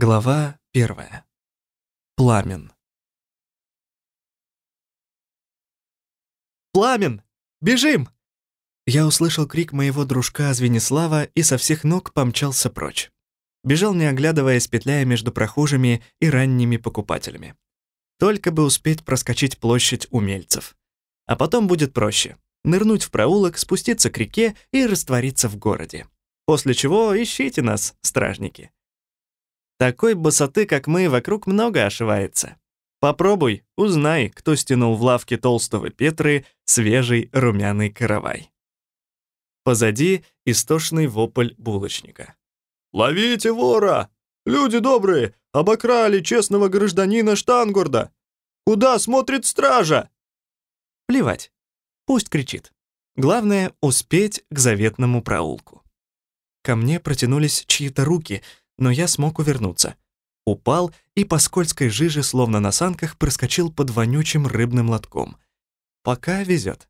Глава первая. Пламен. «Пламен! Бежим!» Я услышал крик моего дружка Звенислава и со всех ног помчался прочь. Бежал, не оглядываясь, петляя между прохожими и ранними покупателями. Только бы успеть проскочить площадь умельцев. А потом будет проще. Нырнуть в проулок, спуститься к реке и раствориться в городе. После чего ищите нас, стражники. Такой босоты, как мы, вокруг много ошивается. Попробуй, узнай, кто стянул в лавке толстого Петры свежий румяный каравай. Позади истошный вопль булочника. «Ловите вора! Люди добрые, обокрали честного гражданина Штангорда! Куда смотрит стража?» Плевать, пусть кричит. Главное — успеть к заветному проулку. Ко мне протянулись чьи-то руки — но я смог увернуться. Упал и по скользкой жиже, словно на санках, проскочил под вонючим рыбным лотком. Пока везет.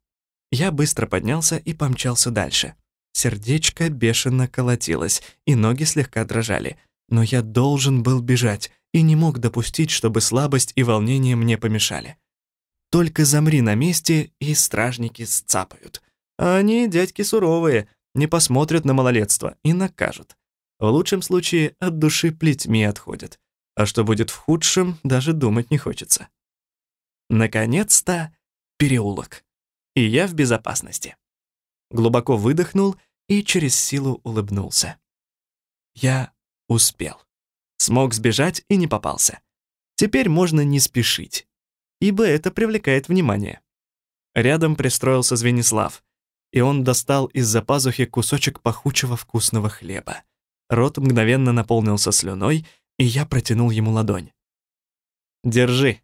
Я быстро поднялся и помчался дальше. Сердечко бешено колотилось, и ноги слегка дрожали. Но я должен был бежать и не мог допустить, чтобы слабость и волнение мне помешали. Только замри на месте, и стражники сцапают. Они, дядьки суровые, не посмотрят на малолетство и накажут. В лучшем случае от души плетьми отходят, а что будет в худшем, даже думать не хочется. Наконец-то переулок, и я в безопасности. Глубоко выдохнул и через силу улыбнулся. Я успел. Смог сбежать и не попался. Теперь можно не спешить, ибо это привлекает внимание. Рядом пристроился Звенислав, и он достал из-за пазухи кусочек пахучего вкусного хлеба. Рот мгновенно наполнился слюной, и я протянул ему ладонь. «Держи».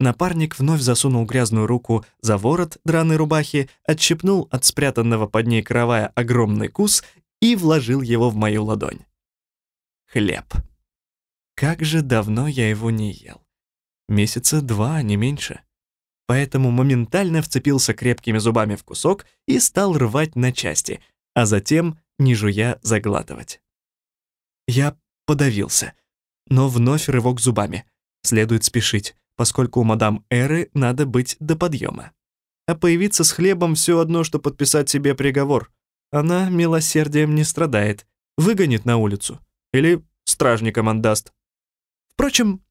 Напарник вновь засунул грязную руку за ворот драной рубахи, отщипнул от спрятанного под ней каравая огромный кус и вложил его в мою ладонь. Хлеб. Как же давно я его не ел. Месяца два, не меньше. Поэтому моментально вцепился крепкими зубами в кусок и стал рвать на части, а затем не жуя заглатывать. Я подавился, но вновь рывок зубами. Следует спешить, поскольку у мадам Эры надо быть до подъема. А появиться с хлебом все одно, что подписать себе приговор. Она милосердием не страдает, выгонит на улицу или стражникам отдаст. Впрочем,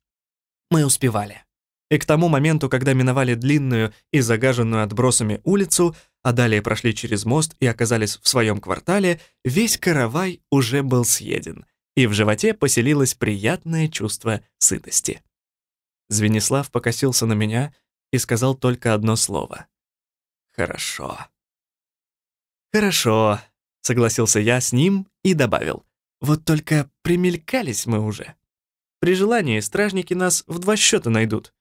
мы успевали. И к тому моменту, когда миновали длинную и загаженную отбросами улицу, а далее прошли через мост и оказались в своем квартале, весь каравай уже был съеден, и в животе поселилось приятное чувство сытости. Звенислав покосился на меня и сказал только одно слово. «Хорошо». «Хорошо», — согласился я с ним и добавил. «Вот только примелькались мы уже. При желании стражники нас в два счета найдут».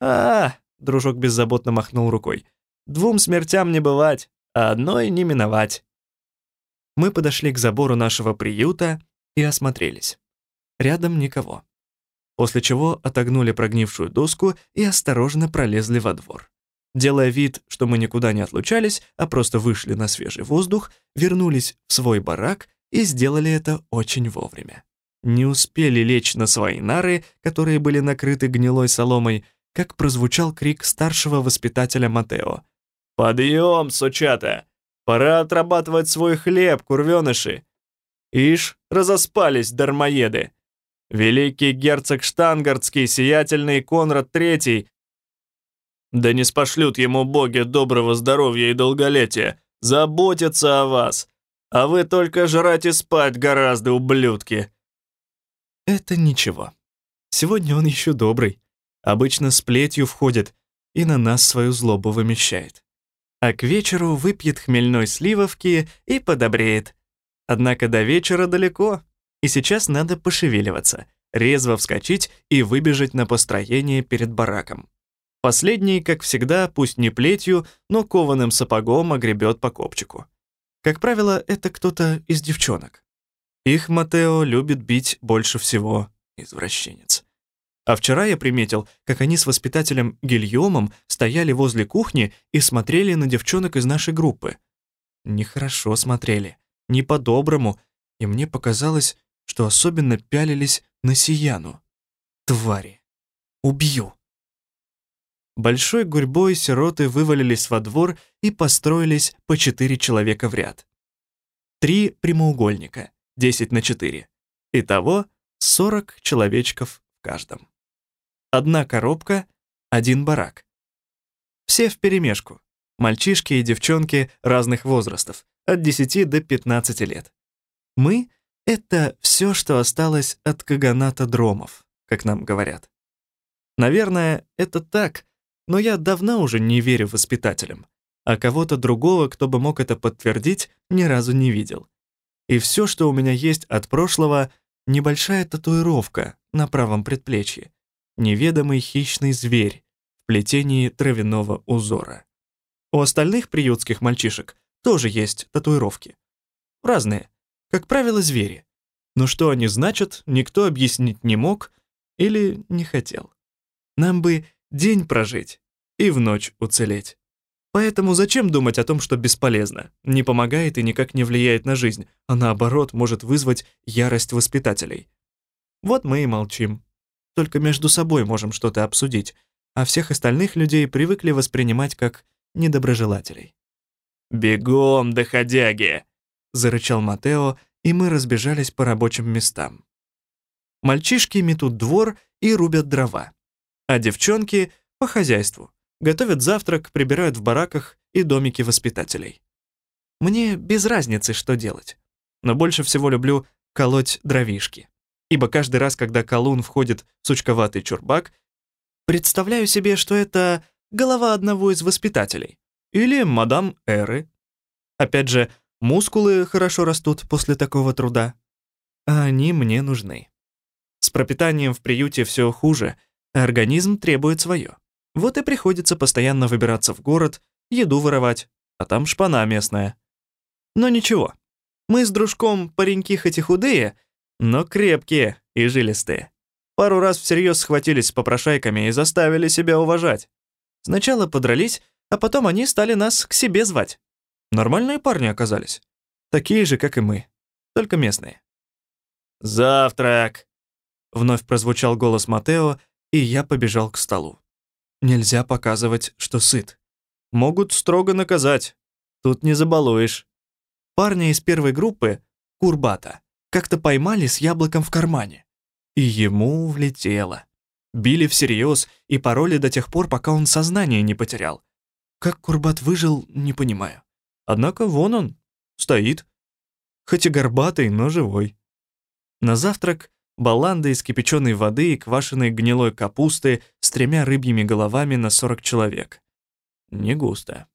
«А, -а, -а дружок беззаботно махнул рукой, — Двум смертям не бывать, а одной не миновать. Мы подошли к забору нашего приюта и осмотрелись. Рядом никого. После чего отогнули прогнившую доску и осторожно пролезли во двор. Делая вид, что мы никуда не отлучались, а просто вышли на свежий воздух, вернулись в свой барак и сделали это очень вовремя. Не успели лечь на свои нары, которые были накрыты гнилой соломой, как прозвучал крик старшего воспитателя Матео. «Подъем, сучата! Пора отрабатывать свой хлеб, курвеныши!» Ишь, разоспались дармоеды! Великий герцог Штангардский, сиятельный Конрад III, да не спошлют ему боги доброго здоровья и долголетия, заботятся о вас, а вы только жрать и спать гораздо, ублюдки!» Это ничего. Сегодня он еще добрый. Обычно с плетью входит и на нас свою злобу вымещает а к вечеру выпьет хмельной сливовки и подобреет. Однако до вечера далеко, и сейчас надо пошевеливаться, резво вскочить и выбежать на построение перед бараком. Последний, как всегда, пусть не плетью, но кованым сапогом огребет по копчику. Как правило, это кто-то из девчонок. Их Матео любит бить больше всего, извращенец. А вчера я приметил, как они с воспитателем Гильомом стояли возле кухни и смотрели на девчонок из нашей группы. Нехорошо смотрели, не по-доброму, и мне показалось, что особенно пялились на Сияну. Твари. Убью. Большой гурьбой сироты вывалились во двор и построились по четыре человека в ряд. Три прямоугольника, 10 на 4. Итого 40 человечков в каждом. Одна коробка, один барак. Все вперемешку. Мальчишки и девчонки разных возрастов, от 10 до 15 лет. Мы — это все, что осталось от каганата дромов, как нам говорят. Наверное, это так, но я давно уже не верю воспитателям, а кого-то другого, кто бы мог это подтвердить, ни разу не видел. И все, что у меня есть от прошлого, небольшая татуировка на правом предплечье, неведомый хищный зверь в плетении травяного узора. У остальных приютских мальчишек тоже есть татуировки. Разные, как правило, звери. Но что они значат, никто объяснить не мог или не хотел. Нам бы день прожить и в ночь уцелеть. Поэтому зачем думать о том, что бесполезно, не помогает и никак не влияет на жизнь, а наоборот может вызвать ярость воспитателей? Вот мы и молчим. Только между собой можем что-то обсудить, а всех остальных людей привыкли воспринимать как недоброжелателей. «Бегом, доходяги!» — зарычал Матео, и мы разбежались по рабочим местам. Мальчишки метут двор и рубят дрова, а девчонки — по хозяйству, готовят завтрак, прибирают в бараках и домики воспитателей. Мне без разницы, что делать, но больше всего люблю колоть дровишки, ибо каждый раз, когда колун входит в сучковатый чурбак, представляю себе, что это голова одного из воспитателей или мадам Эры. Опять же, мускулы хорошо растут после такого труда, а они мне нужны. С пропитанием в приюте все хуже, организм требует свое. Вот и приходится постоянно выбираться в город, еду воровать, а там шпана местная. Но ничего, мы с дружком пареньки хоть и худые, но крепкие и жилистые. Пару раз всерьез схватились с попрошайками и заставили себя уважать. Сначала подрались, а потом они стали нас к себе звать. Нормальные парни оказались. Такие же, как и мы, только местные. «Завтрак!» — вновь прозвучал голос Матео, и я побежал к столу. Нельзя показывать, что сыт. Могут строго наказать. Тут не забалуешь. Парня из первой группы, Курбата, как-то поймали с яблоком в кармане. И ему влетело. Били всерьез и пароли до тех пор, пока он сознание не потерял. Как Курбат выжил, не понимаю. Однако вон он, стоит. Хоть и горбатый, но живой. На завтрак баланда из кипяченой воды и квашеной гнилой капусты с тремя рыбьими головами на 40 человек. Не густо.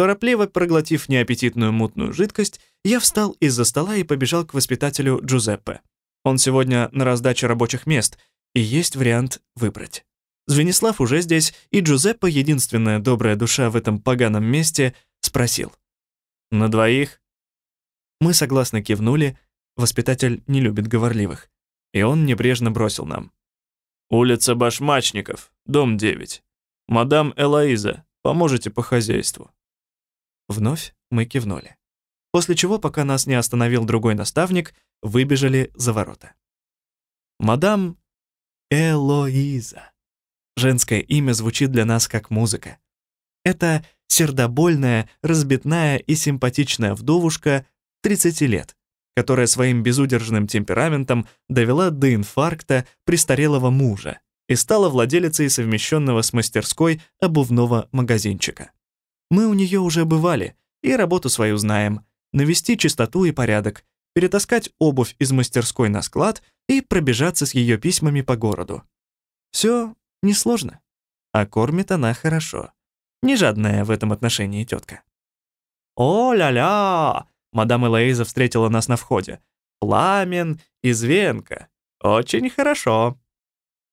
Торопливо проглотив неаппетитную мутную жидкость, я встал из-за стола и побежал к воспитателю Джузеппе. Он сегодня на раздаче рабочих мест, и есть вариант выбрать. Звенислав уже здесь, и Джузеппе, единственная добрая душа в этом поганом месте, спросил. «На двоих?» Мы согласно кивнули, Воспитатель не любит говорливых. И он небрежно бросил нам. «Улица Башмачников, дом 9. Мадам Элоиза, поможете по хозяйству?» Вновь мы кивнули. После чего, пока нас не остановил другой наставник, выбежали за ворота. Мадам Элоиза. Женское имя звучит для нас как музыка. Это сердобольная, разбитная и симпатичная вдовушка 30 лет, которая своим безудержным темпераментом довела до инфаркта престарелого мужа и стала владелицей совмещенного с мастерской обувного магазинчика. Мы у нее уже бывали и работу свою знаем, навести чистоту и порядок, перетаскать обувь из мастерской на склад и пробежаться с ее письмами по городу. Все несложно, а кормит она хорошо. Не жадная в этом отношении тетка. «О-ля-ля!» Мадам Элоиза встретила нас на входе. «Пламен из Венка. Очень хорошо».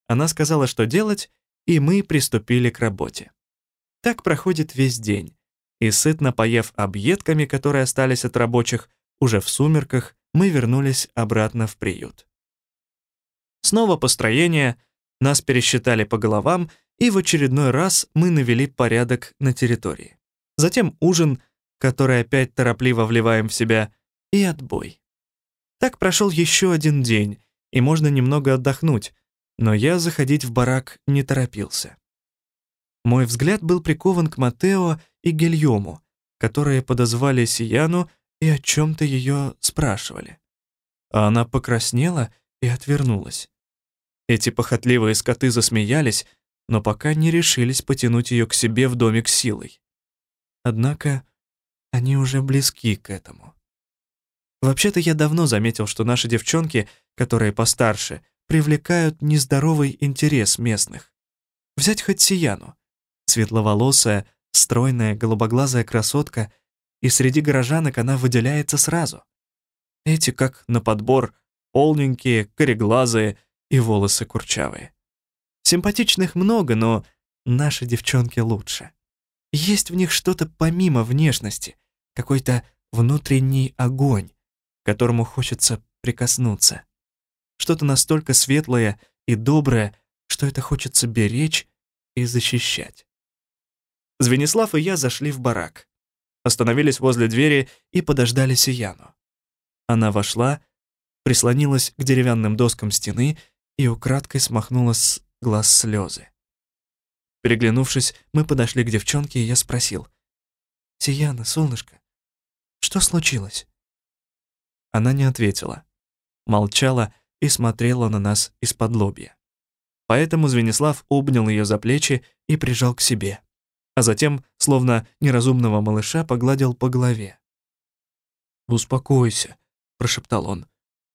Она сказала, что делать, и мы приступили к работе. Так проходит весь день. И сытно поев объедками, которые остались от рабочих, уже в сумерках мы вернулись обратно в приют. Снова построение, нас пересчитали по головам, и в очередной раз мы навели порядок на территории. Затем ужин, который опять торопливо вливаем в себя, и отбой. Так прошел еще один день, и можно немного отдохнуть, но я заходить в барак не торопился. Мой взгляд был прикован к Матео и Гильому, которые подозвали Сияну и о чем-то ее спрашивали. А она покраснела и отвернулась. Эти похотливые скоты засмеялись, но пока не решились потянуть ее к себе в домик силой. Однако они уже близки к этому. Вообще-то я давно заметил, что наши девчонки, которые постарше, привлекают нездоровый интерес местных. Взять хоть Сияну. Светловолосая, стройная, голубоглазая красотка, и среди горожанок она выделяется сразу. Эти, как на подбор, полненькие, кореглазые и волосы курчавые. Симпатичных много, но наши девчонки лучше. Есть в них что-то помимо внешности, какой-то внутренний огонь, к которому хочется прикоснуться. Что-то настолько светлое и доброе, что это хочется беречь и защищать. Звенислав и я зашли в барак. Остановились возле двери и подождали Сияну. Она вошла, прислонилась к деревянным доскам стены и украдкой смахнула с глаз слезы. Переглянувшись, мы подошли к девчонке, и я спросил. «Сияна, солнышко, что случилось?» Она не ответила. Молчала и смотрела на нас из-под лобья. Поэтому Звенислав обнял ее за плечи и прижал к себе, а затем, словно неразумного малыша, погладил по голове. «Успокойся», — прошептал он.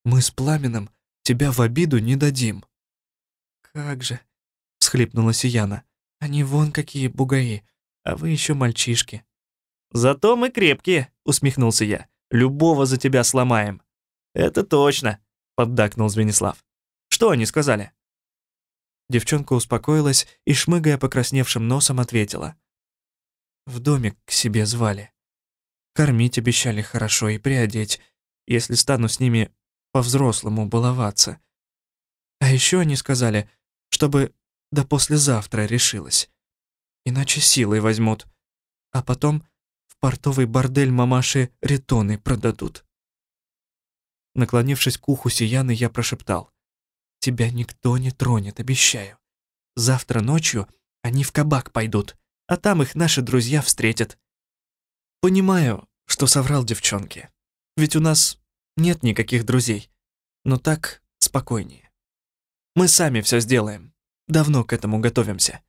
«Мы с Пламеном тебя в обиду не дадим». «Как же!» — всхлипнула Сияна. «Они вон какие бугаи, а вы еще мальчишки». «Зато мы крепкие», — усмехнулся я. «Любого за тебя сломаем». «Это точно», — поддакнул Звенислав. «Что они сказали?» Девчонка успокоилась и, шмыгая покрасневшим носом, ответила. «В домик к себе звали. Кормить обещали хорошо и приодеть, если стану с ними по-взрослому баловаться. А еще они сказали, чтобы до послезавтра решилась. Иначе силой возьмут. А потом в портовый бордель мамаши ретоны продадут. Наклонившись к уху Сияны, я прошептал. «Тебя никто не тронет, обещаю. Завтра ночью они в кабак пойдут, а там их наши друзья встретят». Понимаю, что соврал девчонке. Ведь у нас нет никаких друзей. Но так спокойнее. Мы сами все сделаем. Давно к этому готовимся.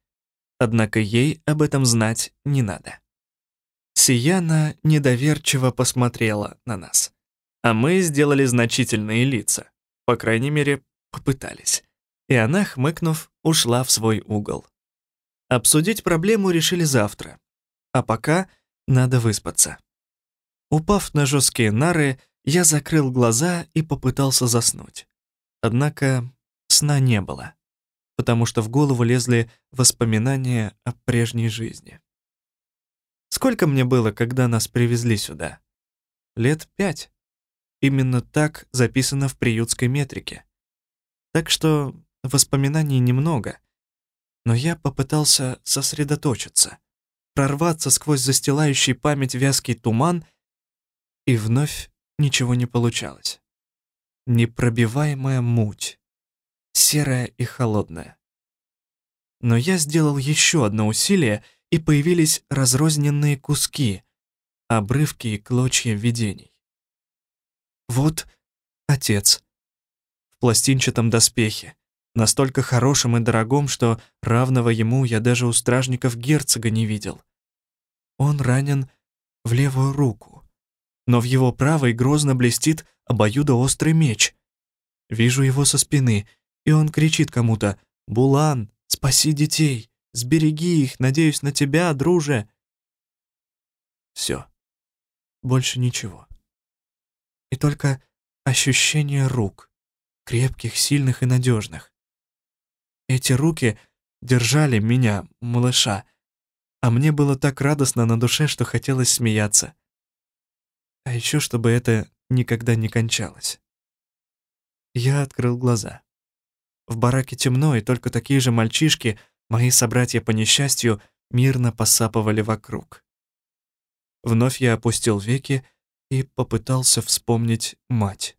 Однако ей об этом знать не надо. Сияна недоверчиво посмотрела на нас. А мы сделали значительные лица. По крайней мере, попытались. И она, хмыкнув, ушла в свой угол. Обсудить проблему решили завтра. А пока надо выспаться. Упав на жесткие нары, я закрыл глаза и попытался заснуть. Однако сна не было, потому что в голову лезли воспоминания о прежней жизни. Сколько мне было, когда нас привезли сюда? Лет пять. Именно так записано в приютской метрике. Так что воспоминаний немного. Но я попытался сосредоточиться, прорваться сквозь застилающий память вязкий туман, и вновь ничего не получалось. Непробиваемая муть, серая и холодная. Но я сделал еще одно усилие, и появились разрозненные куски, обрывки и клочья видений. Вот отец в пластинчатом доспехе, настолько хорошем и дорогом, что равного ему я даже у стражников герцога не видел. Он ранен в левую руку но в его правой грозно блестит обоюдоострый меч. Вижу его со спины, и он кричит кому-то «Булан, спаси детей! Сбереги их, надеюсь на тебя, друже!» Все. Больше ничего. И только ощущение рук, крепких, сильных и надежных. Эти руки держали меня, малыша, а мне было так радостно на душе, что хотелось смеяться. А еще, чтобы это никогда не кончалось. Я открыл глаза. В бараке темно, и только такие же мальчишки, мои собратья по несчастью, мирно посапывали вокруг. Вновь я опустил веки и попытался вспомнить мать.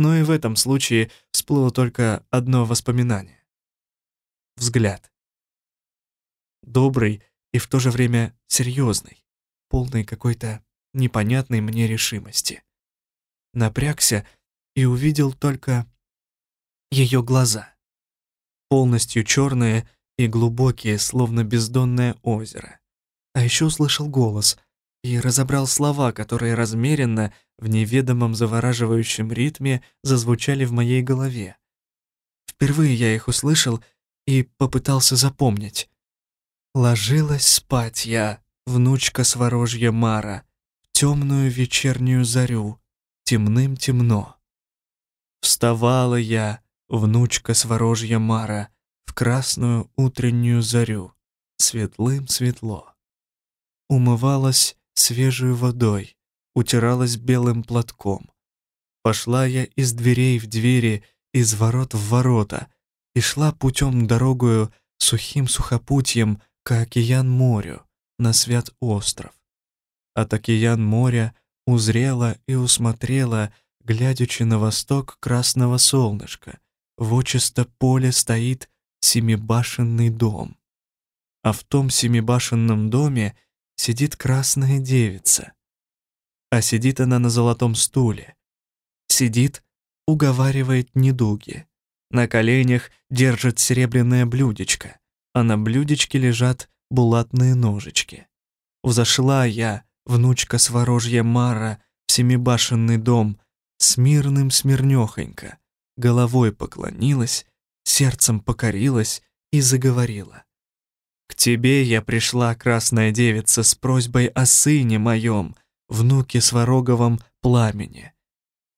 Но и в этом случае всплыло только одно воспоминание. Взгляд. Добрый и в то же время серьезный, полный какой-то непонятной мне решимости. Напрягся и увидел только ее глаза, полностью черные и глубокие, словно бездонное озеро. А еще услышал голос и разобрал слова, которые размеренно, в неведомом завораживающем ритме зазвучали в моей голове. Впервые я их услышал и попытался запомнить. Ложилась спать я, внучка сворожья Мара, в темную вечернюю зарю, темным темно. Вставала я, внучка сворожья Мара, в красную утреннюю зарю, светлым светло. Умывалась свежей водой, утиралась белым платком. Пошла я из дверей в двери, из ворот в ворота, и шла путем дорогою сухим сухопутьем к океан морю, на свят остров. От океан моря узрела и усмотрела, глядячи на восток красного солнышка, в очисто поле стоит семибашенный дом. А в том семибашенном доме сидит красная девица. А сидит она на золотом стуле. Сидит, уговаривает недуги. На коленях держит серебряное блюдечко, а на блюдечке лежат булатные ножички. Взошла я, внучка сворожья Мара, в семибашенный дом, смирным смирнёхонько, головой поклонилась, сердцем покорилась и заговорила. «К тебе я пришла, красная девица, с просьбой о сыне моем, внуке свароговом пламени.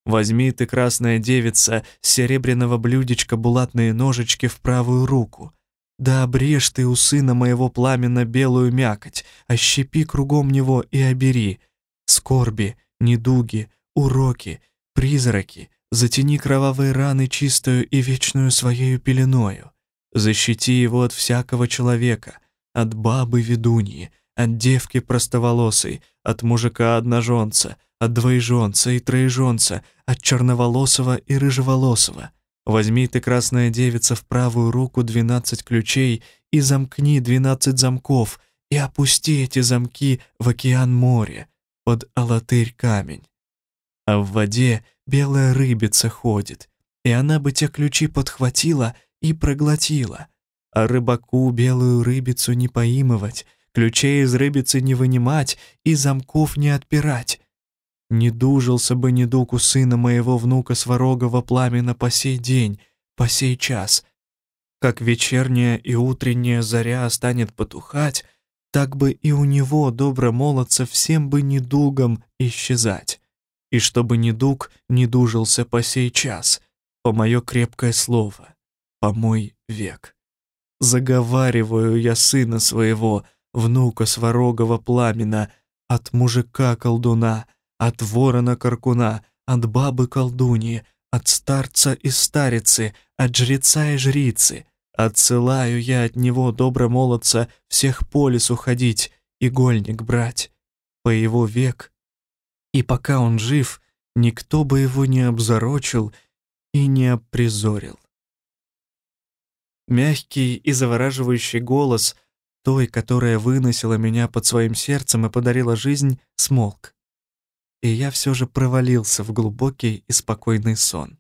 Возьми ты, красная девица, с серебряного блюдечка булатные ножички в правую руку, да обрежь ты у сына моего пламена белую мякоть, ощепи кругом него и обери. Скорби, недуги, уроки, призраки, затяни кровавые раны чистую и вечную своею пеленою. Защити его от всякого человека, от бабы-ведуньи, от девки простоволосой, от мужика-одноженца, от двоеженца и троеженца, от черноволосого и рыжеволосого. Возьми ты, красная девица, в правую руку двенадцать ключей и замкни двенадцать замков, и опусти эти замки в океан море, под алатырь камень. А в воде белая рыбица ходит, и она бы те ключи подхватила и проглотила. А рыбаку белую рыбицу не поимывать, ключей из рыбицы не вынимать и замков не отпирать. Не дужился бы недуг у сына моего внука Сварогова пламена по сей день, по сей час. Как вечерняя и утренняя заря станет потухать, так бы и у него, добро молодца, всем бы недугом исчезать. И чтобы недуг не дужился по сей час, по мое крепкое слово, по мой век. Заговариваю я сына своего, внука Сварогова пламена, от мужика-колдуна — от ворона-каркуна, от бабы-колдуньи, от старца и старицы, от жреца и жрицы. Отсылаю я от него, добро молодца, всех по лесу ходить, игольник брать. По его век. И пока он жив, никто бы его не обзорочил и не опризорил. Мягкий и завораживающий голос той, которая выносила меня под своим сердцем и подарила жизнь, смолк и я все же провалился в глубокий и спокойный сон.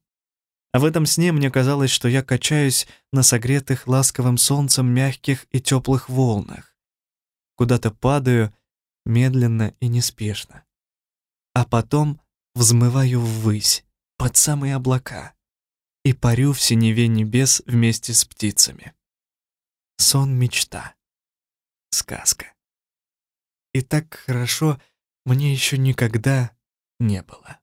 А в этом сне мне казалось, что я качаюсь на согретых ласковым солнцем мягких и теплых волнах. Куда-то падаю медленно и неспешно. А потом взмываю ввысь, под самые облака, и парю в синеве небес вместе с птицами. Сон-мечта. Сказка. И так хорошо, мне еще никогда не было.